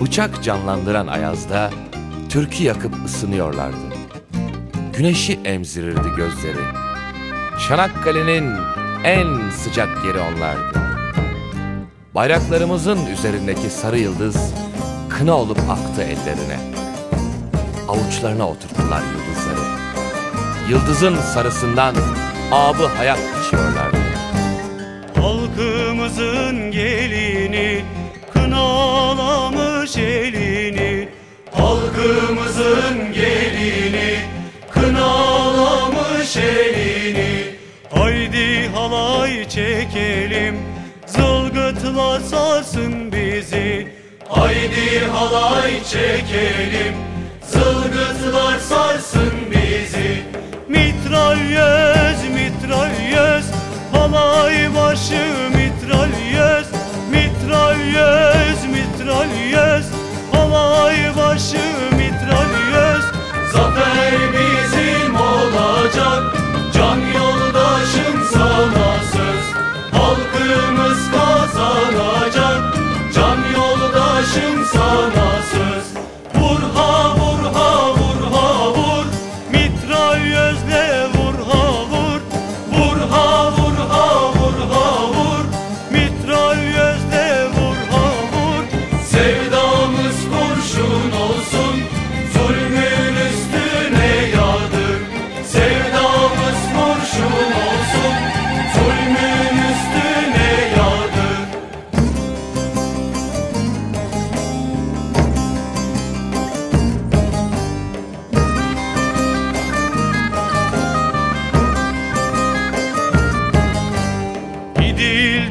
Bıçak canlandıran ayazda türkü yakıp ısınıyorlardı. Güneşi emzirirdi gözleri. Çanakkale'nin en sıcak yeri onlardı. Bayraklarımızın üzerindeki sarı yıldız kına olup aktı ellerine. Avuçlarına oturttular yıldızları. Yıldızın sarısından abı hayat içiyorlardı. Halkımızın gelini Halkımızın gelini kınalamış elini. Haydi halay çekelim zılgıtlar sarsın bizi. Haydi halay çekelim zılgıtlar sarsın there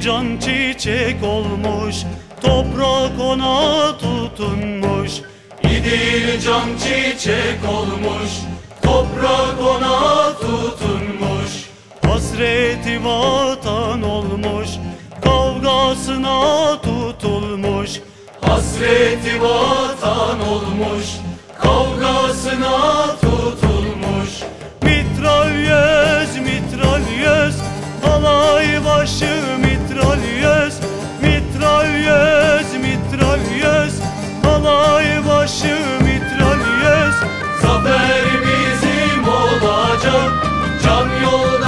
can çiçek olmuş Toprak ona tutunmuş. İdil can çiçek olmuş Toprak ona tutunmuş. Hasreti vatan olmuş Kavgasına tutulmuş. Hasreti vatan olmuş Kavgasına tutulmuş. Mitralyöz mitralyöz Halay başı mitralyöz Mitralyöz mitralyöz Halay başı mitralyöz. Zafer bizim olacak. Can yoldaşım